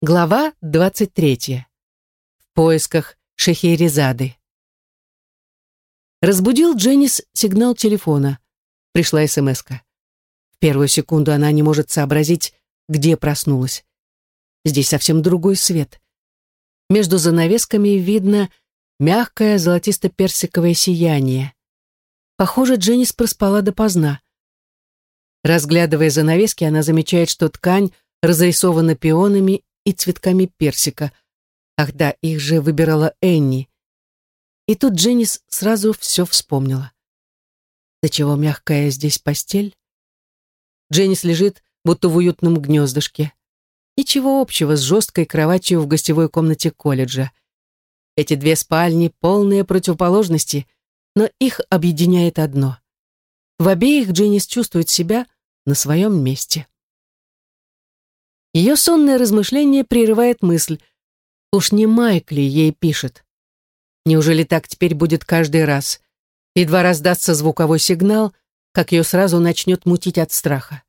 Глава 23. В поисках Шехерезады. Разбудил Дженнис сигнал телефона. Пришла смс -ка. В первую секунду она не может сообразить, где проснулась. Здесь совсем другой свет. Между занавесками видно мягкое золотисто-персиковое сияние. Похоже, Дженнис проспала допоздна. Разглядывая занавески, она замечает, что ткань разрисована пионами и цветками персика. Ах да, их же выбирала Энни. И тут Дженнис сразу все вспомнила. До чего мягкая здесь постель? Дженнис лежит, будто в уютном гнездышке. Ничего общего с жесткой кроватью в гостевой комнате колледжа. Эти две спальни — полные противоположности, но их объединяет одно. В обеих Дженнис чувствует себя на своем месте. Ее сонное размышление прерывает мысль. Уж не Майк ли ей пишет? Неужели так теперь будет каждый раз? Едва раздастся звуковой сигнал, как ее сразу начнет мутить от страха.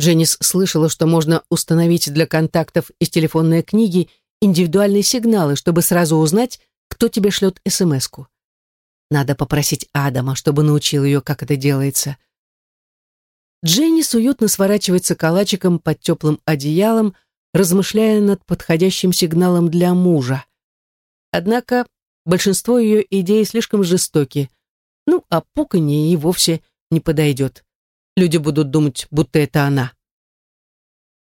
Дженнис слышала, что можно установить для контактов из телефонной книги индивидуальные сигналы, чтобы сразу узнать, кто тебе шлет СМС-ку. Надо попросить Адама, чтобы научил ее, как это делается. Дженнис уютно сворачивается калачиком под теплым одеялом, размышляя над подходящим сигналом для мужа. Однако большинство ее идей слишком жестоки. Ну, а пуканье ей вовсе не подойдет. Люди будут думать, будто это она.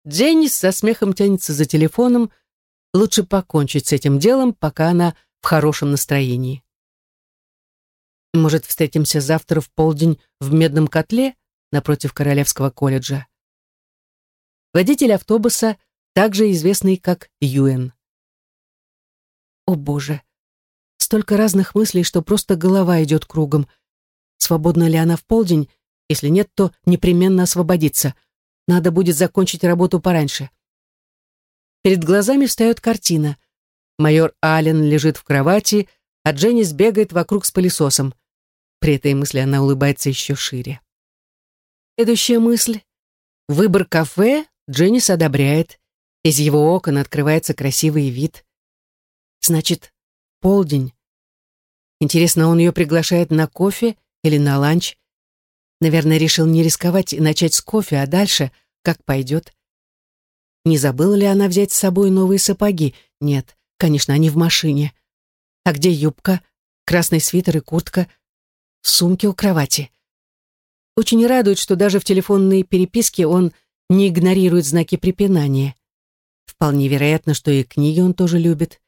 Дженнис со смехом тянется за телефоном. Лучше покончить с этим делом, пока она в хорошем настроении. Может, встретимся завтра в полдень в медном котле? Напротив Королевского колледжа. Водитель автобуса, также известный как Юэн. О боже, столько разных мыслей, что просто голова идет кругом. Свободна ли она в полдень? Если нет, то непременно освободиться. Надо будет закончить работу пораньше. Перед глазами встает картина. Майор Аллен лежит в кровати, а Дженнис бегает вокруг с пылесосом. При этой мысли она улыбается еще шире. Следующая мысль. Выбор кафе Дженнис одобряет. Из его окон открывается красивый вид. Значит, полдень. Интересно, он ее приглашает на кофе или на ланч? Наверное, решил не рисковать и начать с кофе, а дальше как пойдет. Не забыла ли она взять с собой новые сапоги? Нет, конечно, они в машине. А где юбка, красный свитер и куртка? В сумке у кровати. Очень радует, что даже в телефонной переписке он не игнорирует знаки препинания. Вполне вероятно, что и книги он тоже любит.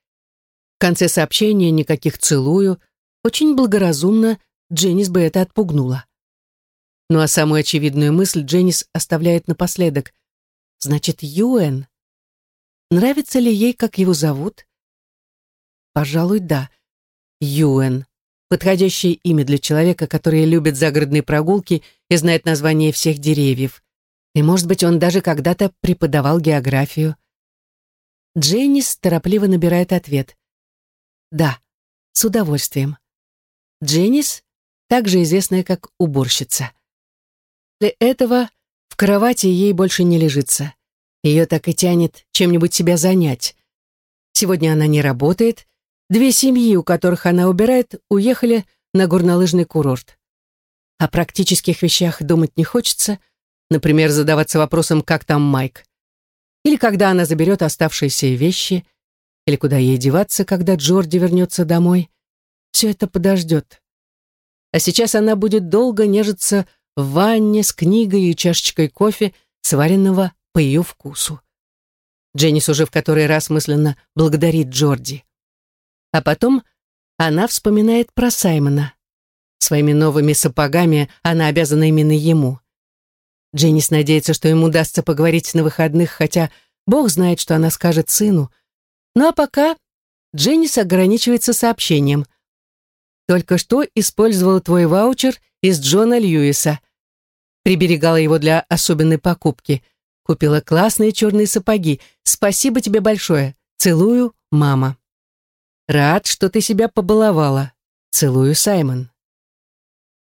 В конце сообщения никаких «целую». Очень благоразумно Дженнис бы это отпугнула. Ну а самую очевидную мысль Дженнис оставляет напоследок. Значит, Юэн. Нравится ли ей, как его зовут? Пожалуй, да. Юэн. Подходящее имя для человека, который любит загородные прогулки и знает название всех деревьев. И, может быть, он даже когда-то преподавал географию. Дженнис торопливо набирает ответ. Да, с удовольствием. Дженнис, также известная как уборщица. Для этого в кровати ей больше не лежится. Ее так и тянет чем-нибудь себя занять. Сегодня она не работает, Две семьи, у которых она убирает, уехали на горнолыжный курорт. О практических вещах думать не хочется, например, задаваться вопросом, как там Майк. Или когда она заберет оставшиеся вещи, или куда ей деваться, когда Джорди вернется домой. Все это подождет. А сейчас она будет долго нежиться в ванне с книгой и чашечкой кофе, сваренного по ее вкусу. Дженнис уже в который раз мысленно благодарит Джорди. А потом она вспоминает про Саймона. Своими новыми сапогами она обязана именно ему. Дженнис надеется, что ему удастся поговорить на выходных, хотя бог знает, что она скажет сыну. Ну а пока Дженнис ограничивается сообщением. «Только что использовала твой ваучер из Джона Льюиса. Приберегала его для особенной покупки. Купила классные черные сапоги. Спасибо тебе большое. Целую, мама». Рад, что ты себя побаловала. Целую, Саймон.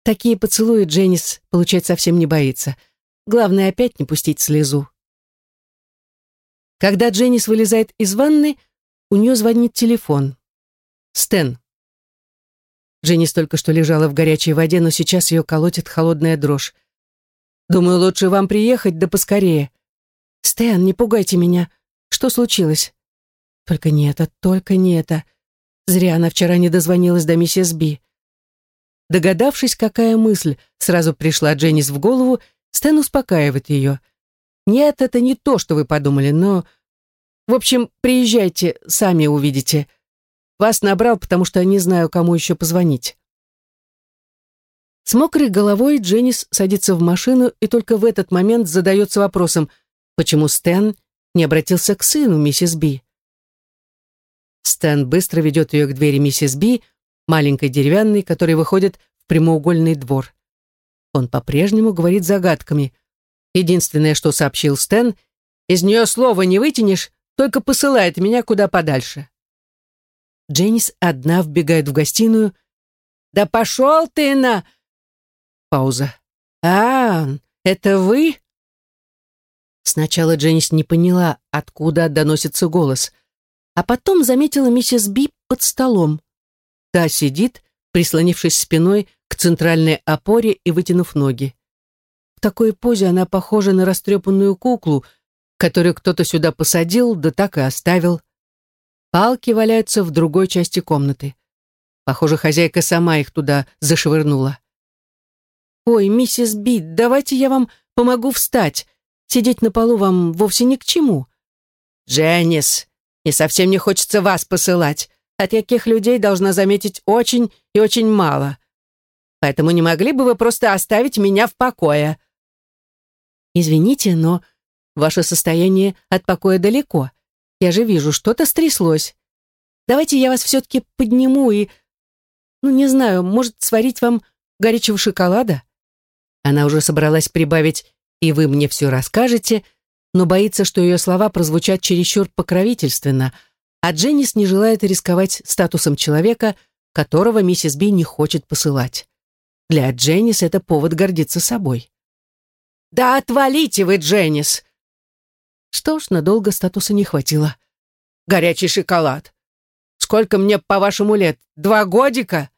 Такие поцелуи Дженнис получать совсем не боится. Главное, опять не пустить слезу. Когда Дженнис вылезает из ванны, у нее звонит телефон. Стэн. Дженнис только что лежала в горячей воде, но сейчас ее колотит холодная дрожь. «Думаю, лучше вам приехать, да поскорее». «Стэн, не пугайте меня. Что случилось?» «Только не это, только не это. Зря она вчера не дозвонилась до миссис Би». Догадавшись, какая мысль сразу пришла Дженнис в голову, Стэн успокаивает ее. «Нет, это не то, что вы подумали, но...» «В общем, приезжайте, сами увидите. Вас набрал, потому что не знаю, кому еще позвонить». С мокрой головой Дженнис садится в машину и только в этот момент задается вопросом, почему Стэн не обратился к сыну миссис Би. Стэн быстро ведет ее к двери миссис Би, маленькой деревянной, которая выходит в прямоугольный двор. Он по-прежнему говорит загадками. Единственное, что сообщил Стэн, из нее слова не вытянешь, только посылает меня куда подальше. Дженнис одна вбегает в гостиную. «Да пошел ты на...» Пауза. «А, это вы?» Сначала Дженнис не поняла, откуда доносится голос, а потом заметила миссис Би под столом. Та сидит, прислонившись спиной к центральной опоре и вытянув ноги. В такой позе она похожа на растрепанную куклу, которую кто-то сюда посадил, да так и оставил. Палки валяются в другой части комнаты. Похоже, хозяйка сама их туда зашвырнула. «Ой, миссис Би, давайте я вам помогу встать. Сидеть на полу вам вовсе ни к чему». «Дженнис, мне совсем не хочется вас посылать а таких людей должна заметить очень и очень мало. Поэтому не могли бы вы просто оставить меня в покое?» «Извините, но ваше состояние от покоя далеко. Я же вижу, что-то стряслось. Давайте я вас все-таки подниму и... Ну, не знаю, может, сварить вам горячего шоколада?» Она уже собралась прибавить «и вы мне все расскажете», но боится, что ее слова прозвучат чересчур покровительственно — а Дженнис не желает рисковать статусом человека, которого миссис Би не хочет посылать. Для Дженнис это повод гордиться собой. «Да отвалите вы, Дженнис!» Что ж, надолго статуса не хватило. «Горячий шоколад! Сколько мне, по-вашему, лет? Два годика?»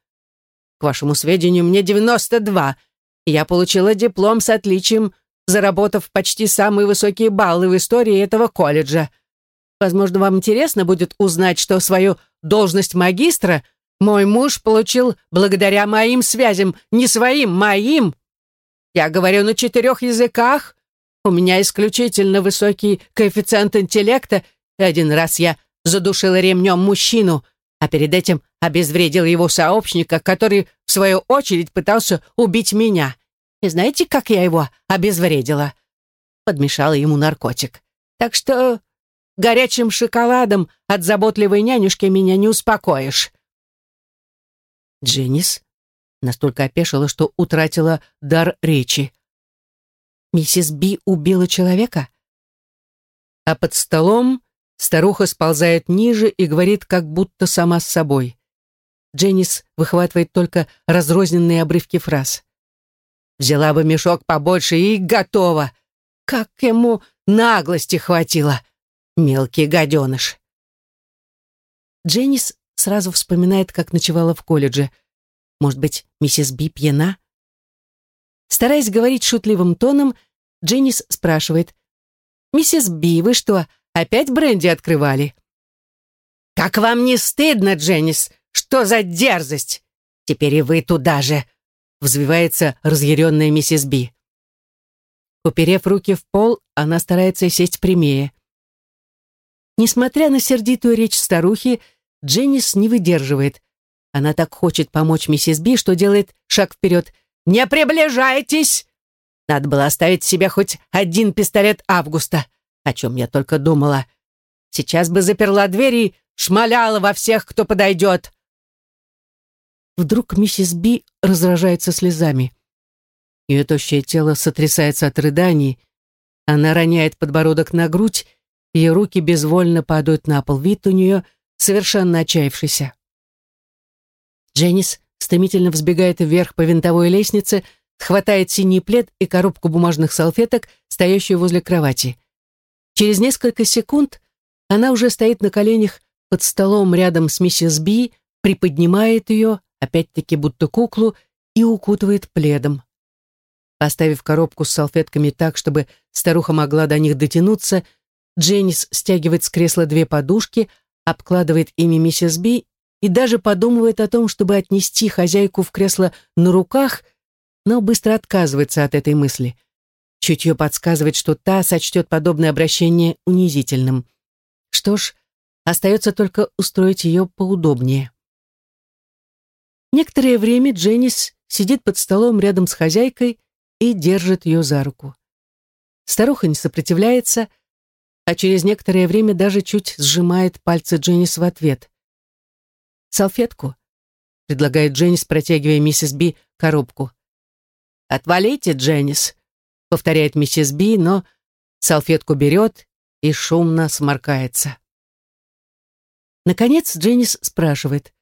«К вашему сведению, мне девяносто два, и я получила диплом с отличием, заработав почти самые высокие баллы в истории этого колледжа. Возможно, вам интересно будет узнать, что свою должность магистра мой муж получил благодаря моим связям, не своим, моим. Я говорю на четырех языках, у меня исключительно высокий коэффициент интеллекта, и один раз я задушила ремнем мужчину, а перед этим обезвредил его сообщника, который, в свою очередь, пытался убить меня. И знаете, как я его обезвредила? Подмешала ему наркотик. Так что Горячим шоколадом от заботливой нянюшки меня не успокоишь. Дженнис настолько опешила, что утратила дар речи. Миссис Би убила человека? А под столом старуха сползает ниже и говорит, как будто сама с собой. Дженнис выхватывает только разрозненные обрывки фраз. «Взяла бы мешок побольше и готово! Как ему наглости хватило!» Мелкий гаденыш. Дженнис сразу вспоминает, как ночевала в колледже. Может быть, миссис Би пьяна? Стараясь говорить шутливым тоном, Дженнис спрашивает. «Миссис Би, вы что, опять бренди открывали?» «Как вам не стыдно, Дженнис? Что за дерзость? Теперь и вы туда же!» взвивается разъяренная миссис Би. Уперев руки в пол, она старается сесть прямее. Несмотря на сердитую речь старухи, Дженнис не выдерживает. Она так хочет помочь миссис Би, что делает шаг вперед. «Не приближайтесь!» Надо было оставить себе хоть один пистолет Августа, о чем я только думала. Сейчас бы заперла дверь и шмаляла во всех, кто подойдет. Вдруг миссис Би раздражается слезами. Ее тощее тело сотрясается от рыданий. Она роняет подбородок на грудь ее руки безвольно падают на пол, вид у нее совершенно отчаявшийся. Дженнис стремительно взбегает вверх по винтовой лестнице, хватает синий плед и коробку бумажных салфеток, стоящую возле кровати. Через несколько секунд она уже стоит на коленях под столом рядом с миссис Би, приподнимает ее, опять-таки будто куклу, и укутывает пледом. Поставив коробку с салфетками так, чтобы старуха могла до них дотянуться, Дженнис стягивает с кресла две подушки, обкладывает ими миссис Би и даже подумывает о том, чтобы отнести хозяйку в кресло на руках, но быстро отказывается от этой мысли. Чутье подсказывает, что та сочтет подобное обращение унизительным. Что ж, остается только устроить ее поудобнее. Некоторое время Дженнис сидит под столом рядом с хозяйкой и держит ее за руку. Старуха не сопротивляется, а через некоторое время даже чуть сжимает пальцы Дженнис в ответ. «Салфетку?» — предлагает Дженнис, протягивая миссис Би коробку. «Отвалите, Дженнис», — повторяет миссис Би, но салфетку берет и шумно сморкается. Наконец Дженнис спрашивает.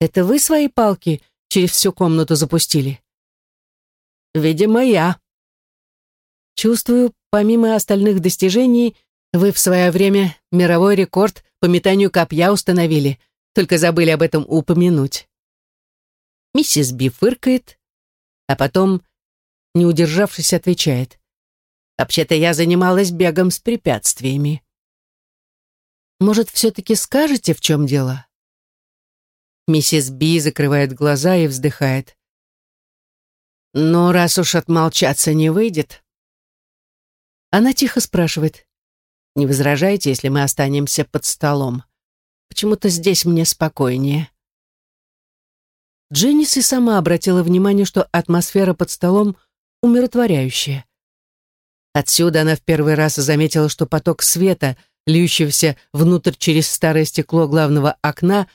«Это вы свои палки через всю комнату запустили?» «Видимо, я». «Чувствую, помимо остальных достижений, вы в свое время мировой рекорд по метанию копья установили, только забыли об этом упомянуть». Миссис Би фыркает, а потом, не удержавшись, отвечает. «Вообще-то я занималась бегом с препятствиями». «Может, все-таки скажете, в чем дело?» Миссис Би закрывает глаза и вздыхает. «Ну, раз уж отмолчаться не выйдет...» Она тихо спрашивает. «Не возражаете, если мы останемся под столом? Почему-то здесь мне спокойнее». Дженнис и сама обратила внимание, что атмосфера под столом умиротворяющая. Отсюда она в первый раз заметила, что поток света, льющегося внутрь через старое стекло главного окна,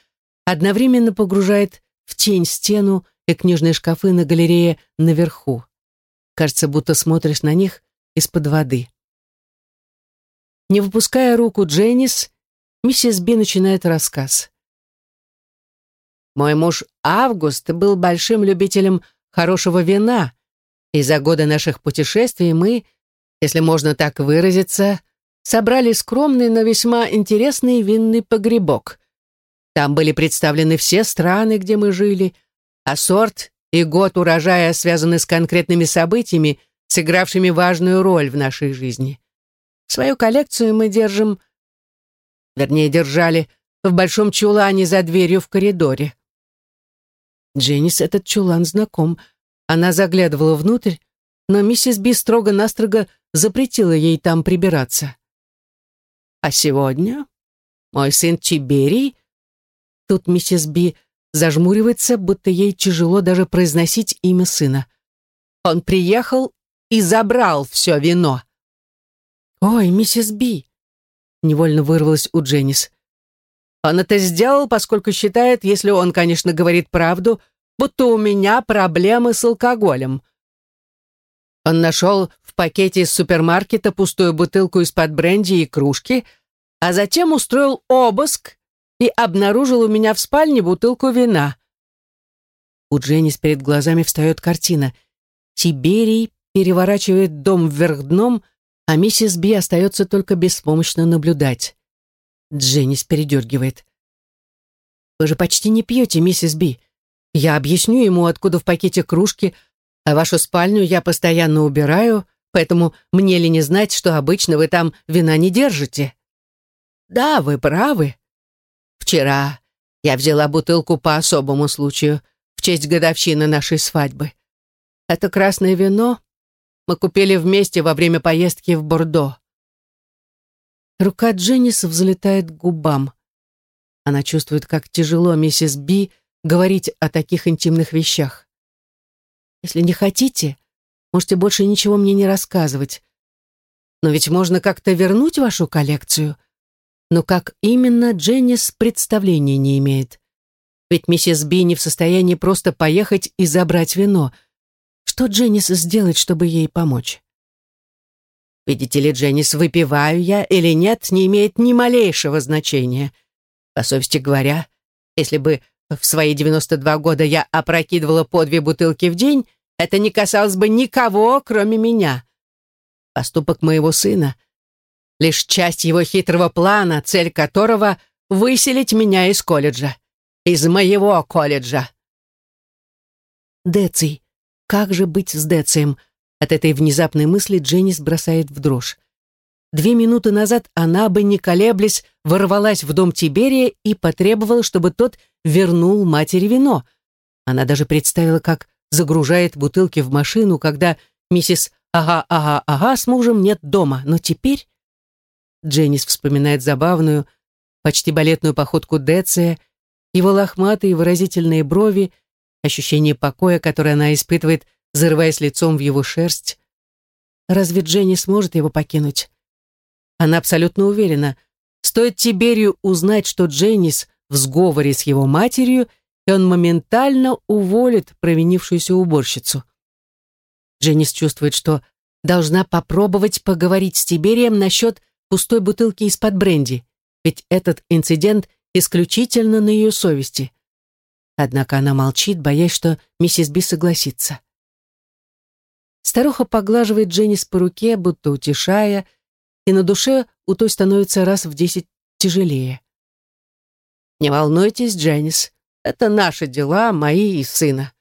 одновременно погружает в тень стену и книжные шкафы на галерее наверху. Кажется, будто смотришь на них из-под воды. Не выпуская руку Дженнис, миссис Би начинает рассказ. «Мой муж Август был большим любителем хорошего вина, и за годы наших путешествий мы, если можно так выразиться, собрали скромный, но весьма интересный винный погребок. Там были представлены все страны, где мы жили, а сорт и год урожая связаны с конкретными событиями, сыгравшими важную роль в нашей жизни. Свою коллекцию мы держим, вернее, держали в большом чулане за дверью в коридоре. Дженнис этот чулан знаком. Она заглядывала внутрь, но миссис Би строго-настрого запретила ей там прибираться. А сегодня мой сын Тиберий Тут миссис Би зажмуривается, будто ей тяжело даже произносить имя сына. Он приехал и забрал все вино. «Ой, миссис Би!» Невольно вырвалась у Дженнис. Он это сделал, поскольку считает, если он, конечно, говорит правду, будто у меня проблемы с алкоголем. Он нашел в пакете из супермаркета пустую бутылку из-под бренди и кружки, а затем устроил обыск и обнаружил у меня в спальне бутылку вина. У Дженнис перед глазами встает картина. Тиберий переворачивает дом вверх дном, а миссис Би остается только беспомощно наблюдать. Дженнис передергивает. «Вы же почти не пьете, миссис Би. Я объясню ему, откуда в пакете кружки, а вашу спальню я постоянно убираю, поэтому мне ли не знать, что обычно вы там вина не держите?» «Да, вы правы», Вчера я взяла бутылку по особому случаю, в честь годовщины нашей свадьбы. Это красное вино мы купили вместе во время поездки в Бордо. Рука Дженнис взлетает к губам. Она чувствует, как тяжело миссис Би говорить о таких интимных вещах. Если не хотите, можете больше ничего мне не рассказывать. Но ведь можно как-то вернуть вашу коллекцию — но как именно Дженнис представления не имеет. Ведь миссис Би не в состоянии просто поехать и забрать вино. Что Дженнис сделает, чтобы ей помочь? Видите ли, Дженнис, выпиваю я или нет, не имеет ни малейшего значения. По совести говоря, если бы в свои 92 года я опрокидывала по две бутылки в день, это не касалось бы никого, кроме меня. Поступок моего сына лишь часть его хитрого плана, цель которого — выселить меня из колледжа. Из моего колледжа. Деций. Как же быть с Децием? От этой внезапной мысли Дженнис бросает в дрожь. Две минуты назад она бы, не колеблясь, ворвалась в дом Тиберия и потребовала, чтобы тот вернул матери вино. Она даже представила, как загружает бутылки в машину, когда миссис «Ага-ага-ага» с мужем нет дома. Но теперь... Дженнис вспоминает забавную, почти балетную походку Деция, его лохматые выразительные брови, ощущение покоя, которое она испытывает, зарываясь лицом в его шерсть. Разве Дженни сможет его покинуть? Она абсолютно уверена, стоит Тиберию узнать, что Дженнис в сговоре с его матерью, и он моментально уволит провинившуюся уборщицу. Дженнис чувствует, что должна попробовать поговорить с Тиберием насчет пустой бутылки из-под бренди, ведь этот инцидент исключительно на ее совести. Однако она молчит, боясь, что миссис Би согласится. Старуха поглаживает Дженнис по руке, будто утешая, и на душе у той становится раз в десять тяжелее. «Не волнуйтесь, Дженнис, это наши дела, мои и сына.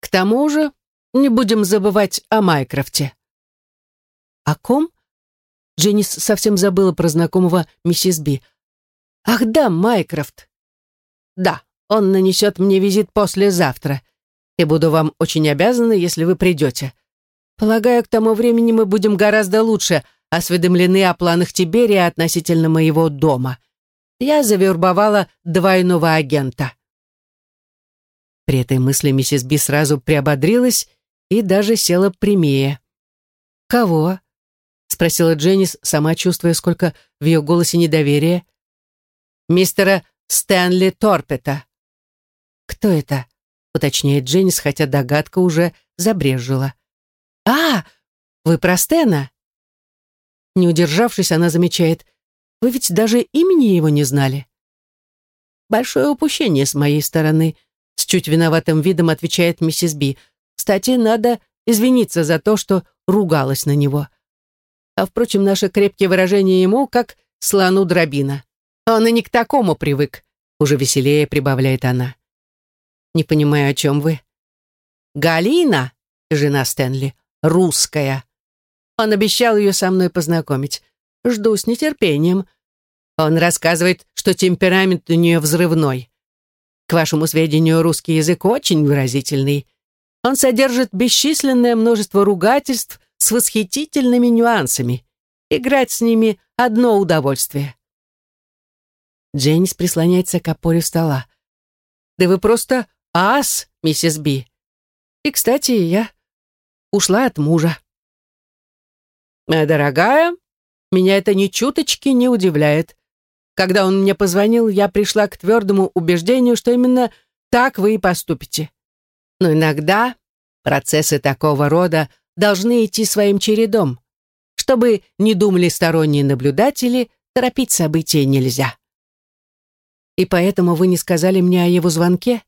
К тому же не будем забывать о Майкрофте». «О ком?» Дженнис совсем забыла про знакомого миссис Би. «Ах да, Майкрофт!» «Да, он нанесет мне визит послезавтра, и буду вам очень обязана, если вы придете. Полагаю, к тому времени мы будем гораздо лучше осведомлены о планах Тиберия относительно моего дома. Я завербовала двойного агента». При этой мысли миссис Би сразу приободрилась и даже села прямее. «Кого?» — спросила Дженнис, сама чувствуя, сколько в ее голосе недоверия. «Мистера Стэнли Торпета». «Кто это?» — уточняет Дженнис, хотя догадка уже забрежила. «А, вы про Стэна?» Не удержавшись, она замечает, «Вы ведь даже имени его не знали?» «Большое упущение с моей стороны», — с чуть виноватым видом отвечает миссис Би. «Кстати, надо извиниться за то, что ругалась на него. А, впрочем, наши крепкие выражения ему, как слону дробина. Он и не к такому привык», — уже веселее прибавляет она. «Не понимаю, о чем вы». «Галина, жена Стэнли, русская. Он обещал ее со мной познакомить. Жду с нетерпением. Он рассказывает, что темперамент у нее взрывной. К вашему сведению, русский язык очень выразительный. Он содержит бесчисленное множество ругательств с восхитительными нюансами. Играть с ними — одно удовольствие. Дженнис прислоняется к опоре стола. «Да вы просто ас, миссис Би. И, кстати, я ушла от мужа. Моя дорогая, меня это ни чуточки не удивляет. Когда он мне позвонил, я пришла к твердому убеждению, что именно так вы и поступите. Но иногда процессы такого рода должны идти своим чередом. Чтобы не думали сторонние наблюдатели, торопить события нельзя. И поэтому вы не сказали мне о его звонке?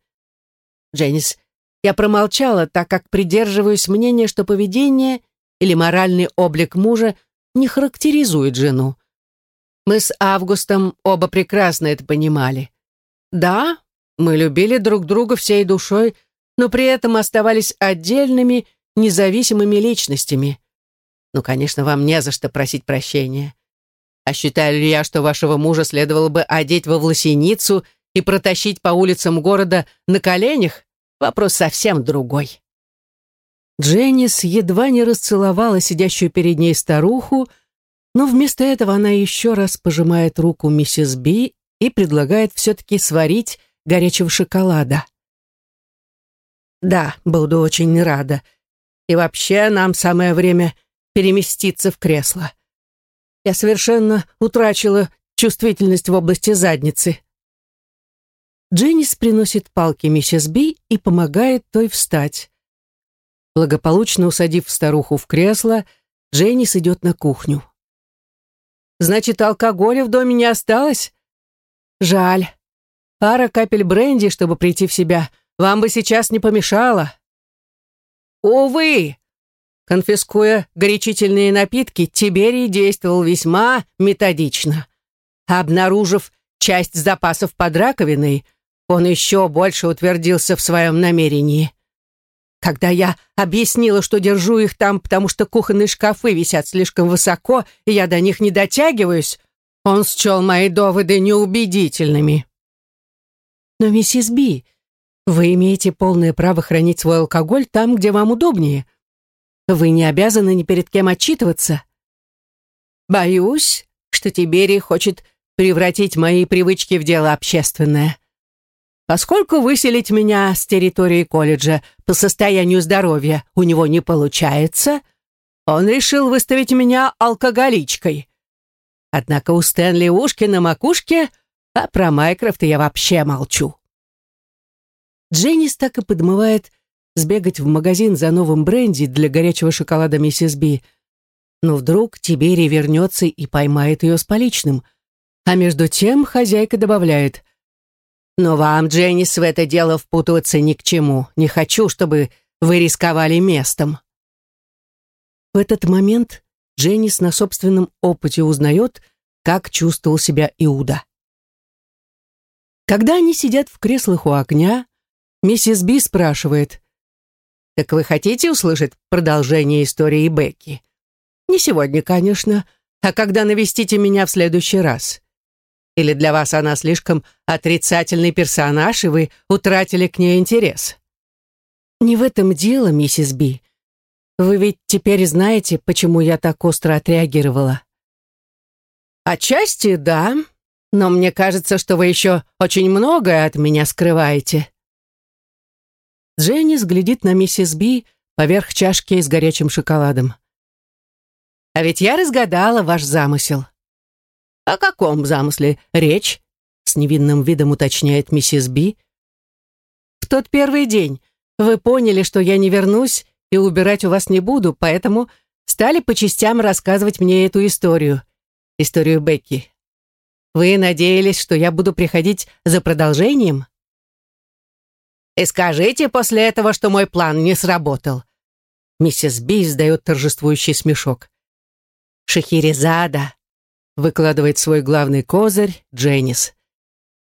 Дженнис, я промолчала, так как придерживаюсь мнения, что поведение или моральный облик мужа не характеризует жену. Мы с Августом оба прекрасно это понимали. Да, мы любили друг друга всей душой, но при этом оставались отдельными, независимыми личностями. Ну, конечно, вам не за что просить прощения. А считаю ли я, что вашего мужа следовало бы одеть во власеницу и протащить по улицам города на коленях? Вопрос совсем другой. Дженнис едва не расцеловала сидящую перед ней старуху, но вместо этого она еще раз пожимает руку миссис Би и предлагает все-таки сварить горячего шоколада. «Да, буду очень рада. И вообще нам самое время переместиться в кресло. Я совершенно утрачила чувствительность в области задницы. Дженнис приносит палки миссис Би и помогает той встать. Благополучно усадив старуху в кресло, Дженнис идет на кухню. «Значит, алкоголя в доме не осталось? Жаль. Пара капель бренди, чтобы прийти в себя, вам бы сейчас не помешало». «Увы! Конфискуя горячительные напитки, Тиберий действовал весьма методично. Обнаружив часть запасов под раковиной, он еще больше утвердился в своем намерении. Когда я объяснила, что держу их там, потому что кухонные шкафы висят слишком высоко, и я до них не дотягиваюсь, он счел мои доводы неубедительными. Но, миссис Би, вы имеете полное право хранить свой алкоголь там, где вам удобнее. Вы не обязаны ни перед кем отчитываться. Боюсь, что Тиберий хочет превратить мои привычки в дело общественное. Поскольку выселить меня с территории колледжа по состоянию здоровья у него не получается, он решил выставить меня алкоголичкой. Однако у Стэнли ушки на макушке, а про Майкрофта я вообще молчу. Дженнис так и подмывает сбегать в магазин за новым бренди для горячего шоколада миссис Би. Но вдруг Тибери вернется и поймает ее с поличным. А между тем хозяйка добавляет — но вам, Дженнис, в это дело впутываться ни к чему. Не хочу, чтобы вы рисковали местом». В этот момент Дженнис на собственном опыте узнает, как чувствовал себя Иуда. Когда они сидят в креслах у огня, миссис Би спрашивает, «Так вы хотите услышать продолжение истории Бекки? Не сегодня, конечно, а когда навестите меня в следующий раз. Или для вас она слишком отрицательный персонаж, и вы утратили к ней интерес? Не в этом дело, миссис Би. Вы ведь теперь знаете, почему я так остро отреагировала. Отчасти да, но мне кажется, что вы еще очень многое от меня скрываете. Дженнис глядит на миссис Би поверх чашки с горячим шоколадом. А ведь я разгадала ваш замысел. «О каком замысле речь?» — с невинным видом уточняет миссис Би. «В тот первый день вы поняли, что я не вернусь и убирать у вас не буду, поэтому стали по частям рассказывать мне эту историю, историю Бекки. Вы надеялись, что я буду приходить за продолжением?» «И скажите после этого, что мой план не сработал». Миссис Би издает торжествующий смешок. «Шахерезада, выкладывает свой главный козырь Дженнис.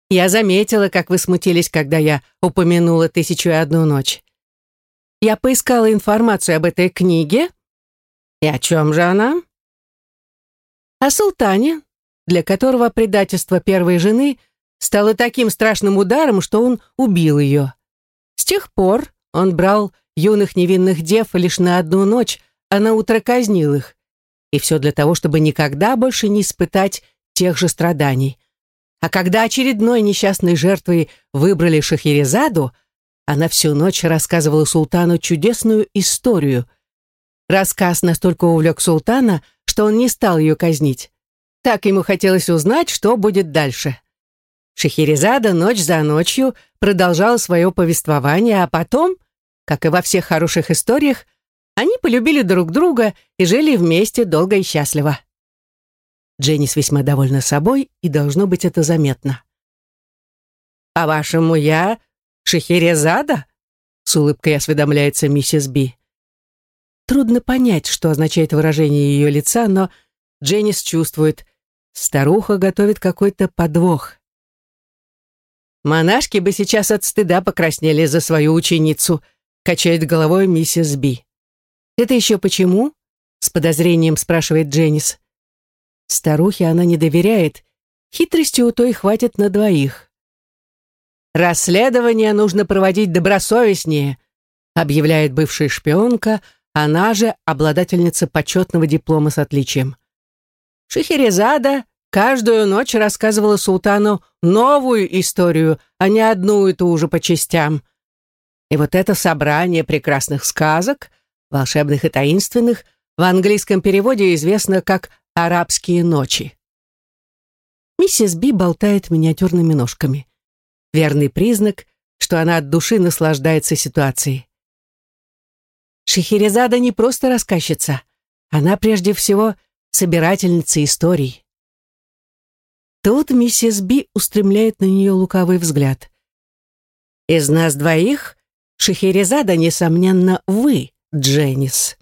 «Я заметила, как вы смутились, когда я упомянула «Тысячу и одну ночь». Я поискала информацию об этой книге. И о чем же она? О султане, для которого предательство первой жены стало таким страшным ударом, что он убил ее. С тех пор он брал юных невинных дев лишь на одну ночь, а на утро казнил их. И все для того, чтобы никогда больше не испытать тех же страданий. А когда очередной несчастной жертвой выбрали Шахерезаду, она всю ночь рассказывала султану чудесную историю. Рассказ настолько увлек султана, что он не стал ее казнить. Так ему хотелось узнать, что будет дальше. Шахерезада ночь за ночью продолжала свое повествование, а потом, как и во всех хороших историях, они полюбили друг друга и жили вместе долго и счастливо. Дженнис весьма довольна собой, и должно быть это заметно. «По-вашему, я Шехерезада?» с улыбкой осведомляется миссис Би. Трудно понять, что означает выражение ее лица, но Дженнис чувствует, старуха готовит какой-то подвох. «Монашки бы сейчас от стыда покраснели за свою ученицу», качает головой миссис Би. «Это еще почему?» — с подозрением спрашивает Дженнис. Старухе она не доверяет. Хитрости у той хватит на двоих. «Расследование нужно проводить добросовестнее», объявляет бывшая шпионка, она же обладательница почетного диплома с отличием. Шахерезада каждую ночь рассказывала султану новую историю, а не одну и ту же по частям. И вот это собрание прекрасных сказок волшебных и таинственных, в английском переводе известно как «арабские ночи». Миссис Би болтает миниатюрными ножками. Верный признак, что она от души наслаждается ситуацией. Шехерезада не просто рассказчица, она прежде всего собирательница историй. Тут миссис Би устремляет на нее лукавый взгляд. «Из нас двоих Шехерезада, несомненно, вы», Дженнис.